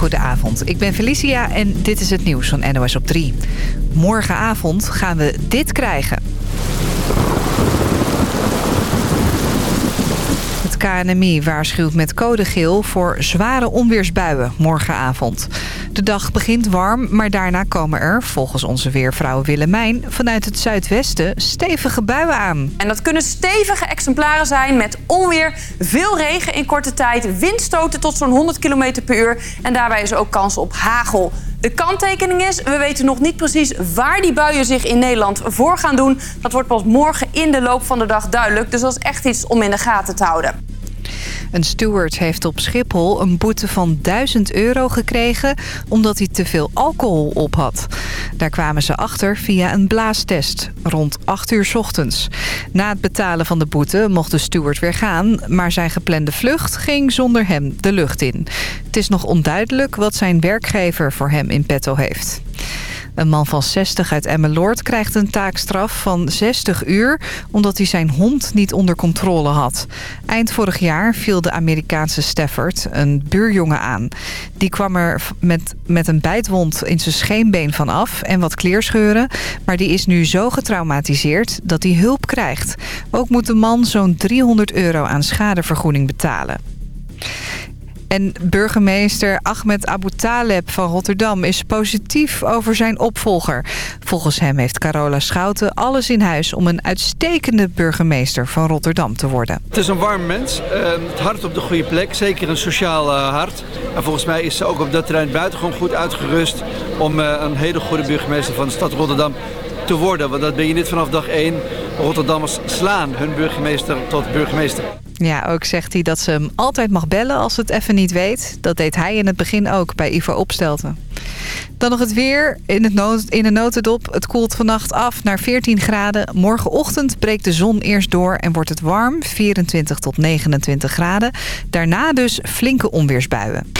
Goedenavond, ik ben Felicia en dit is het nieuws van NOS op 3. Morgenavond gaan we dit krijgen. KNMI waarschuwt met code geel voor zware onweersbuien morgenavond. De dag begint warm, maar daarna komen er, volgens onze weervrouw Willemijn... vanuit het zuidwesten stevige buien aan. En dat kunnen stevige exemplaren zijn met onweer, veel regen in korte tijd... windstoten tot zo'n 100 km per uur en daarbij is er ook kans op hagel. De kanttekening is, we weten nog niet precies waar die buien zich in Nederland voor gaan doen. Dat wordt pas morgen in de loop van de dag duidelijk. Dus dat is echt iets om in de gaten te houden. Een steward heeft op Schiphol een boete van 1000 euro gekregen... omdat hij te veel alcohol op had. Daar kwamen ze achter via een blaastest, rond 8 uur ochtends. Na het betalen van de boete mocht de steward weer gaan... maar zijn geplande vlucht ging zonder hem de lucht in. Het is nog onduidelijk wat zijn werkgever voor hem in petto heeft. Een man van 60 uit Emmeloord krijgt een taakstraf van 60 uur... omdat hij zijn hond niet onder controle had. Eind vorig jaar viel de Amerikaanse Stafford een buurjongen aan. Die kwam er met, met een bijtwond in zijn scheenbeen van af en wat kleerscheuren. Maar die is nu zo getraumatiseerd dat hij hulp krijgt. Ook moet de man zo'n 300 euro aan schadevergoeding betalen. En burgemeester Ahmed Abu Taleb van Rotterdam is positief over zijn opvolger. Volgens hem heeft Carola Schouten alles in huis om een uitstekende burgemeester van Rotterdam te worden. Het is een warm mens, ehm, het hart op de goede plek, zeker een sociaal eh, hart. En volgens mij is ze ook op dat terrein buitengewoon goed uitgerust om eh, een hele goede burgemeester van de stad Rotterdam te worden. Want dat ben je niet vanaf dag 1. Rotterdammers slaan hun burgemeester tot burgemeester. Ja, ook zegt hij dat ze hem altijd mag bellen als het even niet weet. Dat deed hij in het begin ook bij Ivo Opstelten. Dan nog het weer in, het nood, in de notendop. Het koelt vannacht af naar 14 graden. Morgenochtend breekt de zon eerst door en wordt het warm. 24 tot 29 graden. Daarna dus flinke onweersbuien.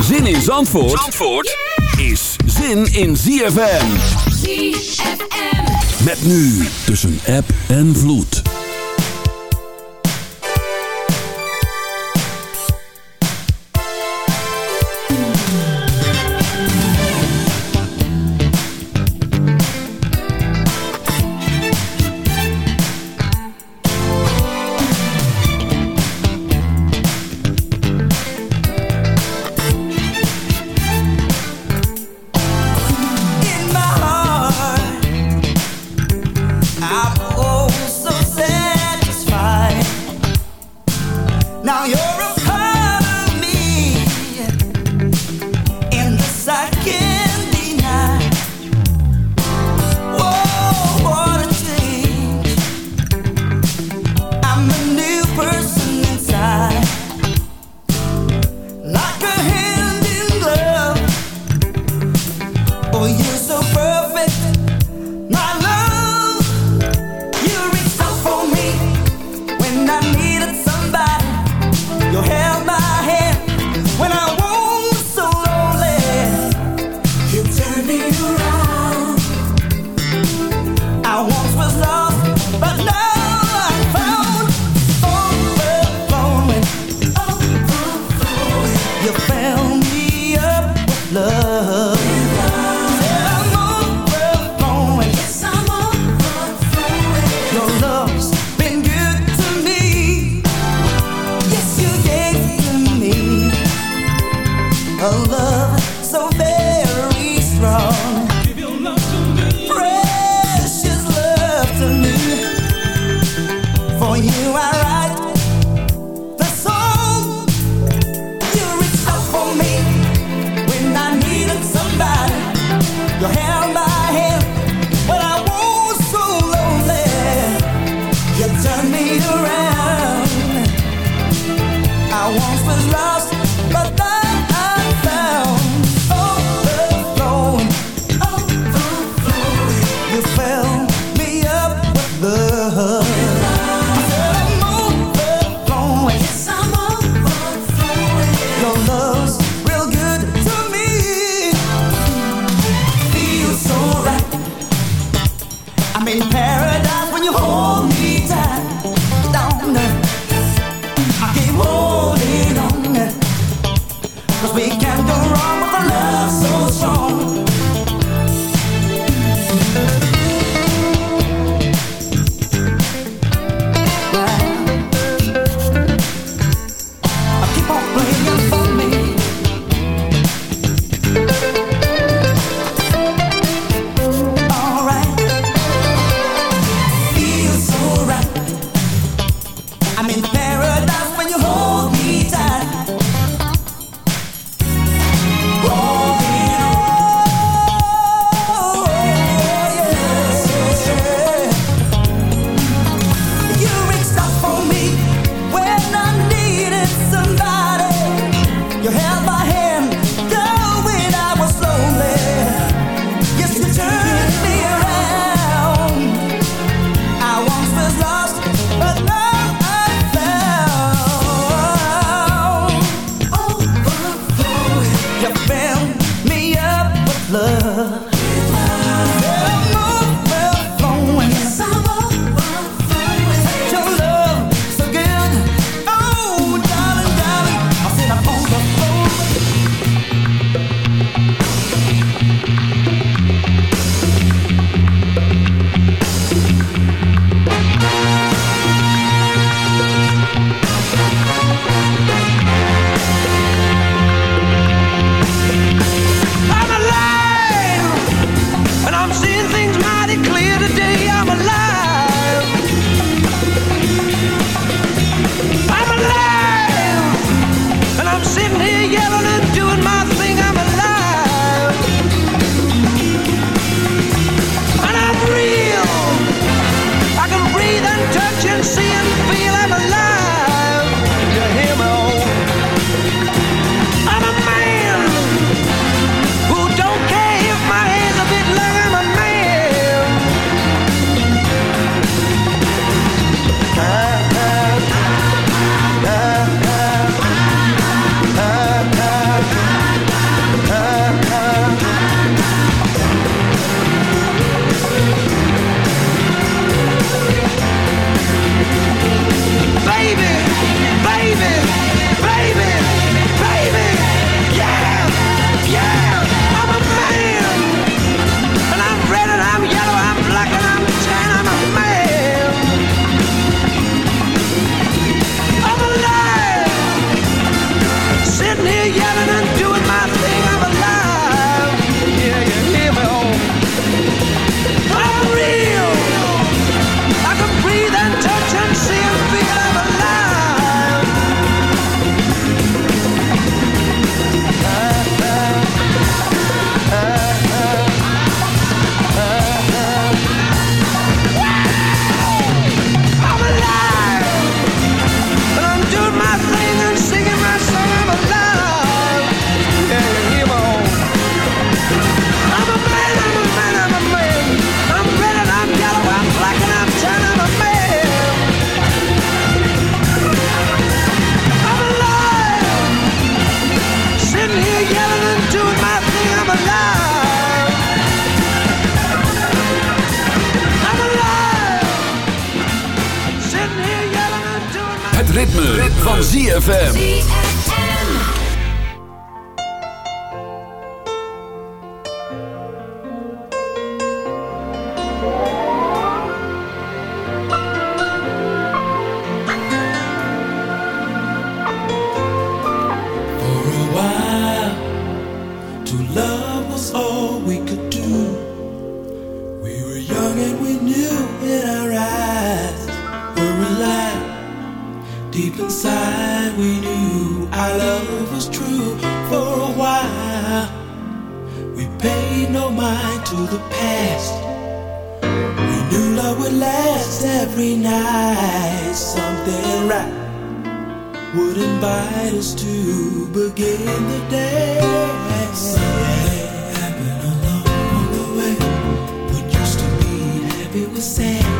Zin in Zandvoort, Zandvoort is zin in ZFM. ZFM. Met nu tussen app en vloed. fill me up with love. guess every night something right would invite us to begin the day. Something happened along the way. What used to be happy was sad.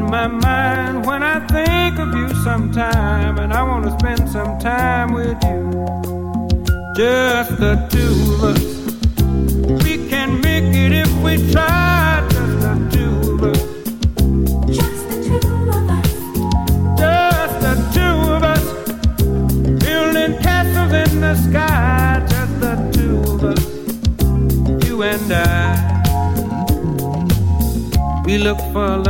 In my mind when I think of you sometime, and I want to spend some time with you. Just the two of us. We can make it if we try. Just the two of us. Just the two of us. Just the two of us. Building castles in the sky. Just the two of us. You and I. We look for love,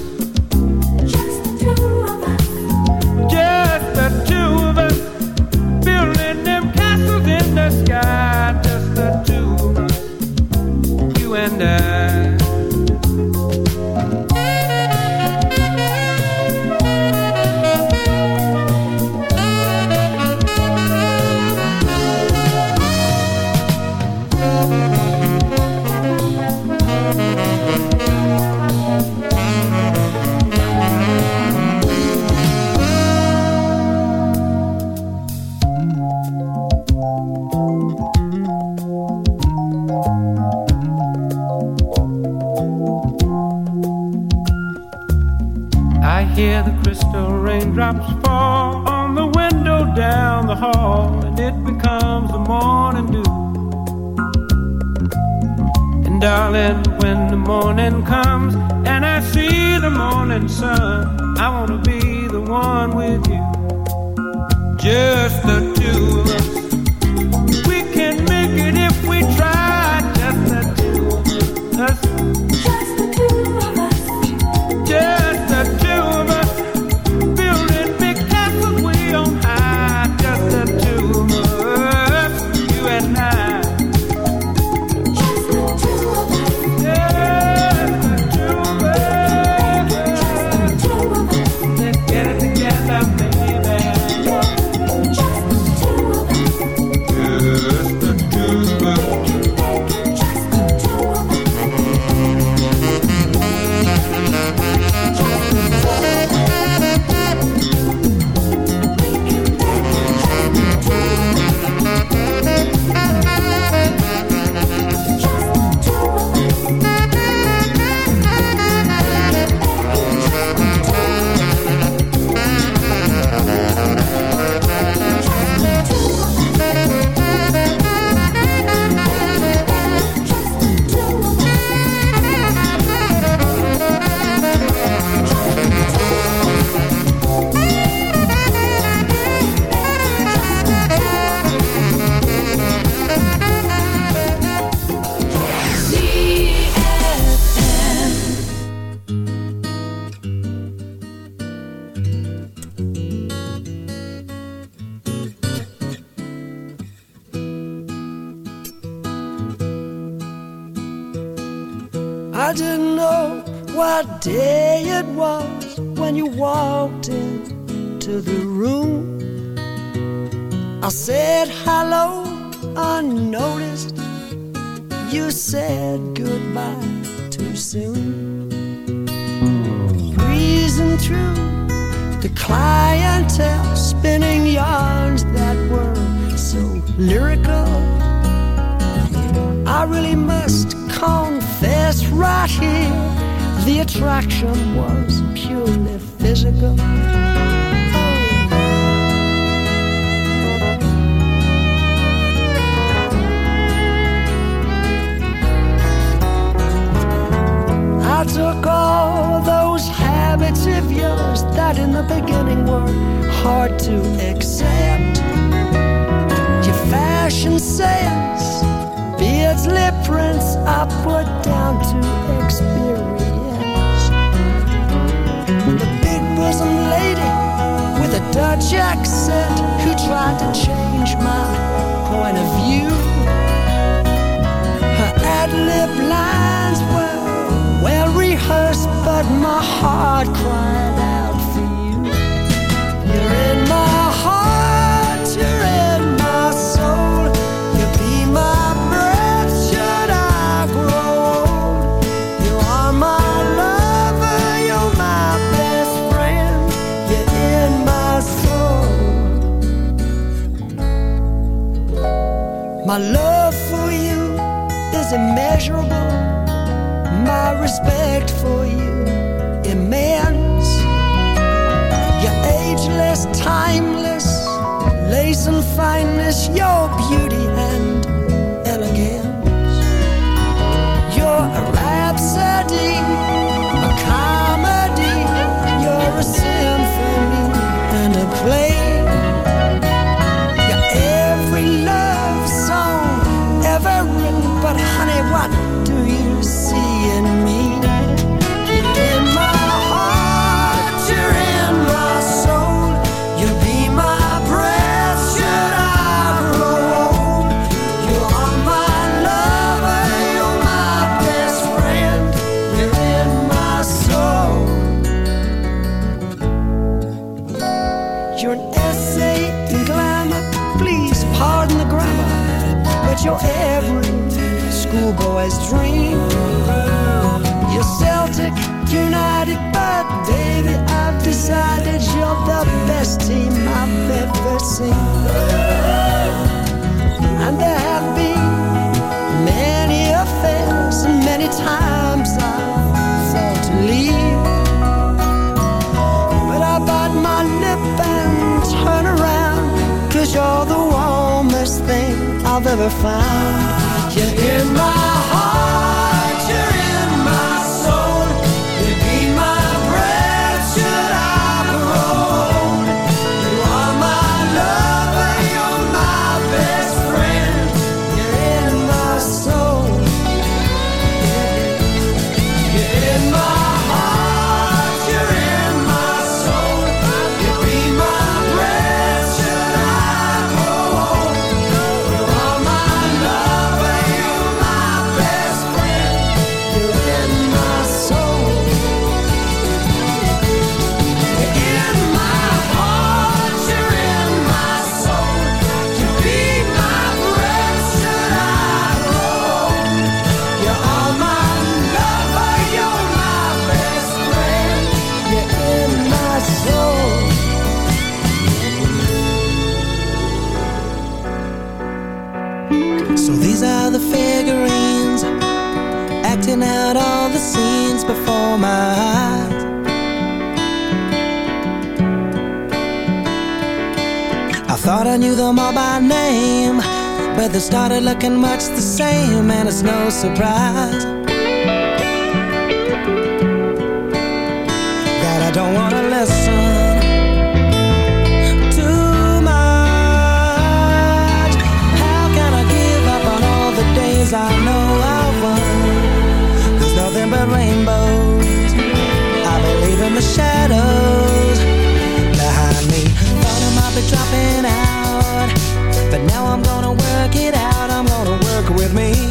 Clientele, spinning yarns that were so lyrical. I really must confess right here the attraction was purely physical. I took all those habits of yours that in the beginning were hard to accept. Your fashion sense, beards, lip prints, put down to experience. The big bosom lady with a Dutch accent who tried to change my point of view hurts, but my heart cries. found started looking much the same and it's no surprise That I don't want to listen too much. How can I give up on all the days I know I won? There's nothing but rainbows. I believe in the shadows behind me. Thought I might be dropping out but now I'm gonna work it out with me.